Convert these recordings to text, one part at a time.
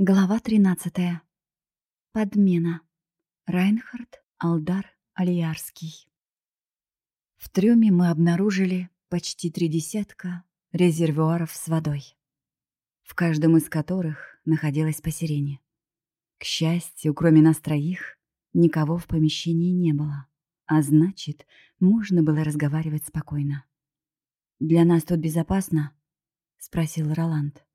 Глава 13. Подмена. Райнхард Алдар Алиярский. В трюме мы обнаружили почти три десятка резервуаров с водой, в каждом из которых находилась по сирене. К счастью, кроме нас троих, никого в помещении не было, а значит, можно было разговаривать спокойно. «Для нас тут безопасно?» — спросил Роланд.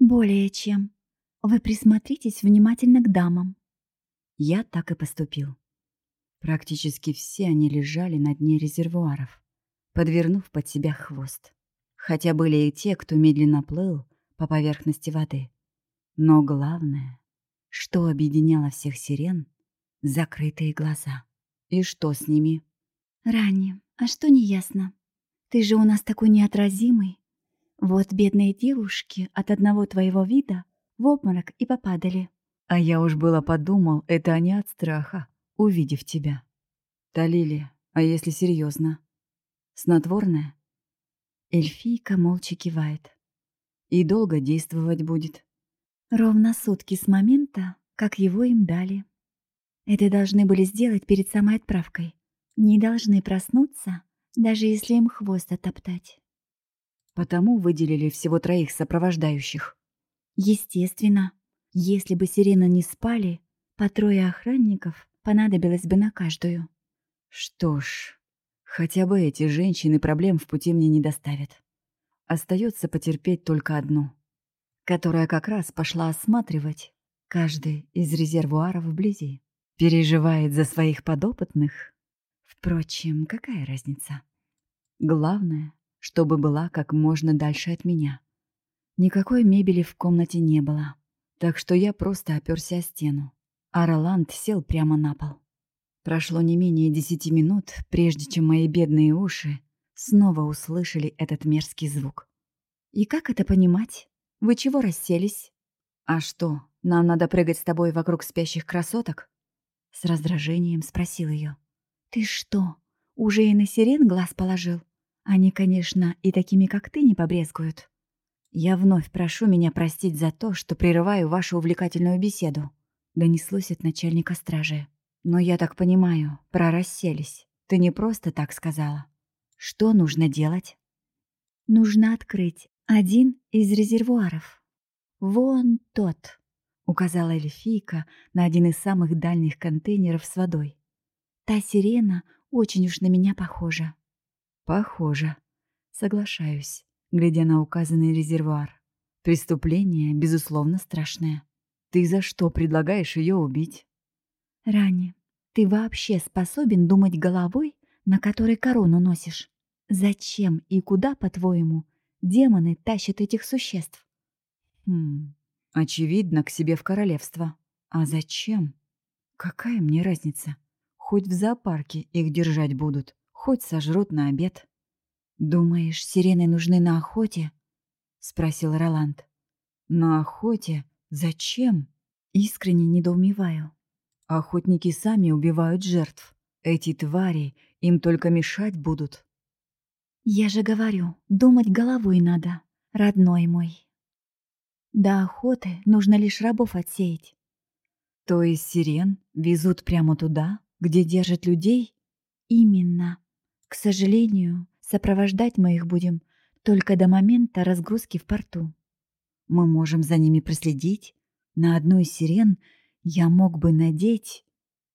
«Более чем», вы присмотритесь внимательно к дамам. Я так и поступил. Практически все они лежали на дне резервуаров, подвернув под себя хвост. Хотя были и те, кто медленно плыл по поверхности воды. Но главное, что объединяло всех сирен — закрытые глаза. И что с ними? Ранни, а что не ясно? Ты же у нас такой неотразимый. Вот бедные девушки от одного твоего вида в обморок и попадали. А я уж было подумал, это они от страха, увидев тебя. Талили, а если серьезно? Снотворное? Эльфийка молча кивает. И долго действовать будет? Ровно сутки с момента, как его им дали. Это должны были сделать перед самой отправкой. Не должны проснуться, даже если им хвост оттоптать. Потому выделили всего троих сопровождающих. Естественно, если бы сирены не спали, по трое охранников понадобилось бы на каждую. Что ж, хотя бы эти женщины проблем в пути мне не доставят. Остается потерпеть только одну, которая как раз пошла осматривать каждый из резервуаров вблизи. Переживает за своих подопытных. Впрочем, какая разница? Главное, чтобы была как можно дальше от меня. Никакой мебели в комнате не было, так что я просто оперся о стену, а Роланд сел прямо на пол. Прошло не менее десяти минут, прежде чем мои бедные уши снова услышали этот мерзкий звук. «И как это понимать? Вы чего расселись?» «А что, нам надо прыгать с тобой вокруг спящих красоток?» С раздражением спросил ее. «Ты что, уже и на сирен глаз положил? Они, конечно, и такими, как ты, не побрезгуют». «Я вновь прошу меня простить за то, что прерываю вашу увлекательную беседу», — донеслось от начальника стражи. «Но я так понимаю, прорасселись. Ты не просто так сказала. Что нужно делать?» «Нужно открыть один из резервуаров. Вон тот», — указала эльфийка на один из самых дальних контейнеров с водой. «Та сирена очень уж на меня похожа». «Похоже. Соглашаюсь глядя на указанный резервуар. Преступление, безусловно, страшное. Ты за что предлагаешь ее убить? Рани, ты вообще способен думать головой, на которой корону носишь? Зачем и куда, по-твоему, демоны тащат этих существ? Хм, очевидно, к себе в королевство. А зачем? Какая мне разница? Хоть в зоопарке их держать будут, хоть сожрут на обед. «Думаешь, сирены нужны на охоте?» — спросил Роланд. «На охоте? Зачем?» Искренне недоумеваю. Охотники сами убивают жертв. Эти твари им только мешать будут. Я же говорю, думать головой надо, родной мой. До охоты нужно лишь рабов отсеять. То есть сирен везут прямо туда, где держат людей? Именно. К сожалению, Сопровождать мы их будем только до момента разгрузки в порту. Мы можем за ними проследить. На одну из сирен я мог бы надеть...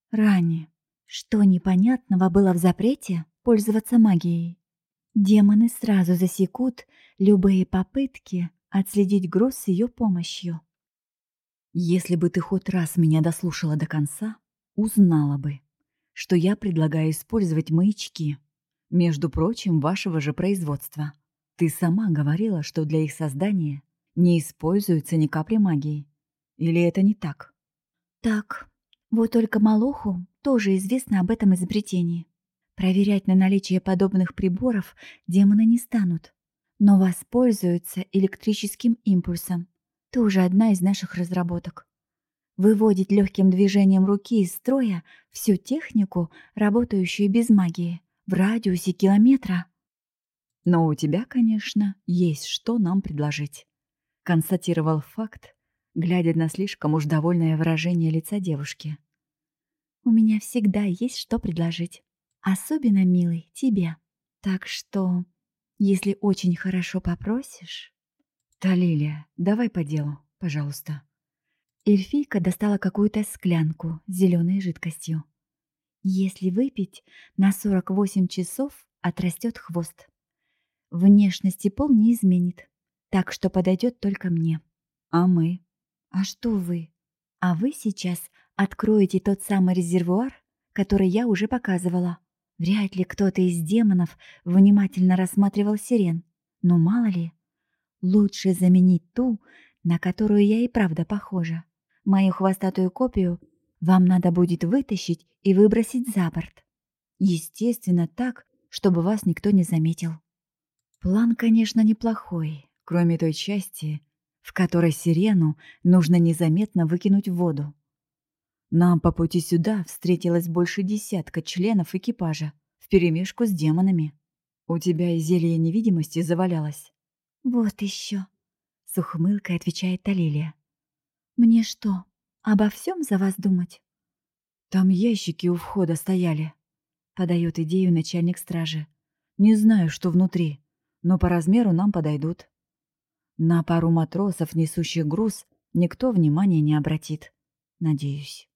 Ранее. Что непонятного было в запрете пользоваться магией? Демоны сразу засекут любые попытки отследить груз с ее помощью. Если бы ты хоть раз меня дослушала до конца, узнала бы, что я предлагаю использовать маячки между прочим, вашего же производства. Ты сама говорила, что для их создания не используется ни капли магии. Или это не так? Так. Вот только Малоху тоже известно об этом изобретении. Проверять на наличие подобных приборов демоны не станут, но воспользуются электрическим импульсом. Тоже одна из наших разработок. Выводит легким движением руки из строя всю технику, работающую без магии в радиусе километра. Но у тебя, конечно, есть что нам предложить. Констатировал факт глядя на слишком уж довольное выражение лица девушки. «У меня всегда есть что предложить. Особенно, милый, тебе. Так что, если очень хорошо попросишь...» «Талилия, давай по делу, пожалуйста». Эльфийка достала какую-то склянку с зеленой жидкостью. Если выпить, на 48 часов отрастет хвост. Внешности пол не изменит, так что подойдет только мне. А мы? А что вы? А вы сейчас откроете тот самый резервуар, который я уже показывала. Вряд ли кто-то из демонов внимательно рассматривал сирен. Но мало ли. Лучше заменить ту, на которую я и правда похожа. Мою хвостатую копию вам надо будет вытащить и выбросить за борт. Естественно, так, чтобы вас никто не заметил. План, конечно, неплохой, кроме той части, в которой сирену нужно незаметно выкинуть в воду. Нам по пути сюда встретилось больше десятка членов экипажа вперемешку с демонами. У тебя и зелье невидимости завалялось. Вот еще, с ухмылкой отвечает Талилия. Мне что, обо всем за вас думать? Там ящики у входа стояли, подает идею начальник стражи. Не знаю, что внутри но по размеру нам подойдут. На пару матросов, несущих груз, никто внимания не обратит. Надеюсь.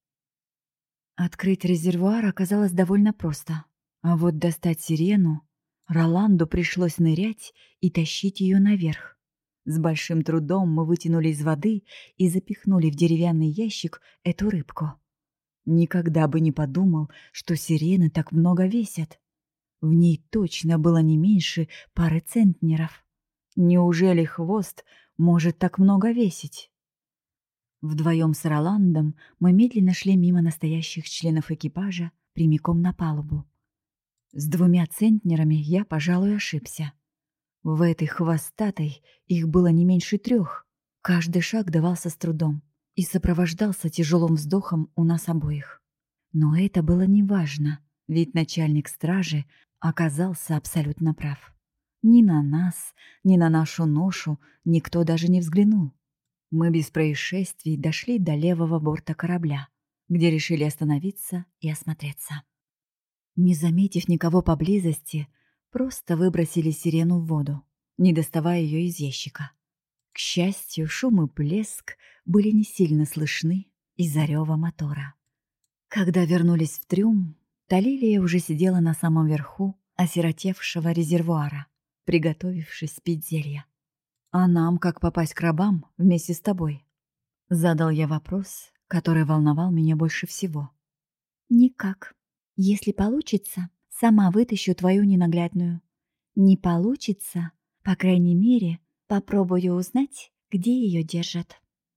Открыть резервуар оказалось довольно просто. А вот достать сирену... Роланду пришлось нырять и тащить ее наверх. С большим трудом мы вытянули из воды и запихнули в деревянный ящик эту рыбку. Никогда бы не подумал, что сирены так много весят. В ней точно было не меньше пары центнеров. Неужели хвост может так много весить? Вдвоем с Роландом мы медленно шли мимо настоящих членов экипажа прямиком на палубу. С двумя центнерами я, пожалуй, ошибся. В этой хвостатой их было не меньше трех. Каждый шаг давался с трудом и сопровождался тяжелым вздохом у нас обоих. Но это было неважно, ведь начальник стражи оказался абсолютно прав. Ни на нас, ни на нашу ношу никто даже не взглянул. Мы без происшествий дошли до левого борта корабля, где решили остановиться и осмотреться. Не заметив никого поблизости, просто выбросили сирену в воду, не доставая ее из ящика. К счастью, шум и плеск были не сильно слышны из-за рева мотора. Когда вернулись в трюм, Талилия уже сидела на самом верху осиротевшего резервуара, приготовившись пить зелье. «А нам как попасть к рабам вместе с тобой?» Задал я вопрос, который волновал меня больше всего. «Никак. Если получится, сама вытащу твою ненаглядную. Не получится, по крайней мере, попробую узнать, где ее держат».